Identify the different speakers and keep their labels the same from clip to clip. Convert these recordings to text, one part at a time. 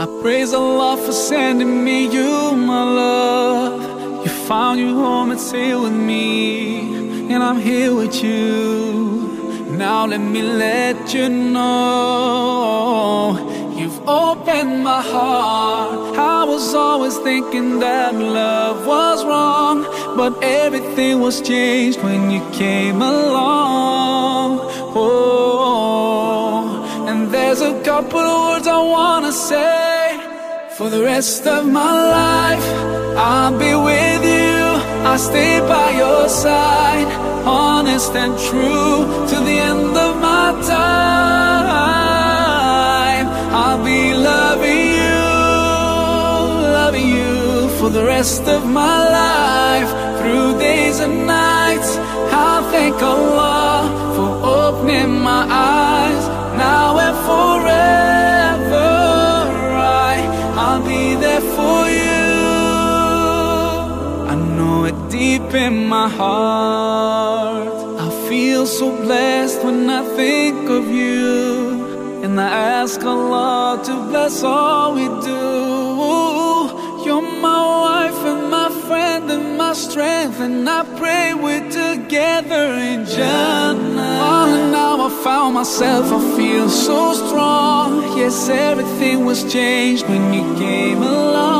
Speaker 1: I praise Allah for sending me you, my love. You found your home, it's here with me, and I'm here with you. Now let me let you know you've opened my heart. I was always thinking that love was wrong, but everything was changed when you came along. Oh, and couple of words I wanna say. For the rest of my life, I'll be with you. I'll stay by your side, honest and true to the end of my time. I'll be loving you, loving you for the rest of my life, through days and nights. Deep in my heart. I feel so blessed when I think of you. And I ask Allah to bless all we do. You're my wife and my friend and my strength. And I pray we're together in Jannah. Oh, now I found myself, I feel so strong. Yes, everything was changed when you came along.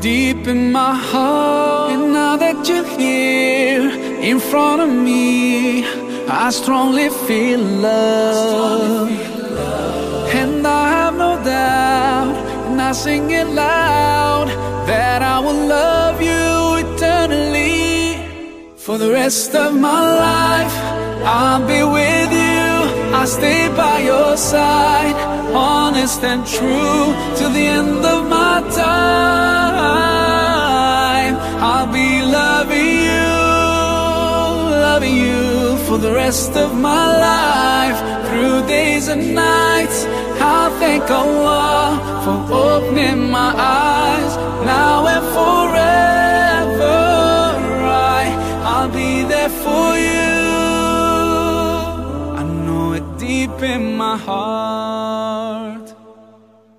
Speaker 1: deep in my heart. And now that you're here in front of me, I strongly feel love. And I have no doubt, and I sing it loud, that I will love you eternally. For the rest of my life, I'll be with you. I'll stay by your side, honest and true to the end of my time. I'll be loving you, loving you for the rest of my life, through days and nights. I'll thank Allah for opening my eyes my heart.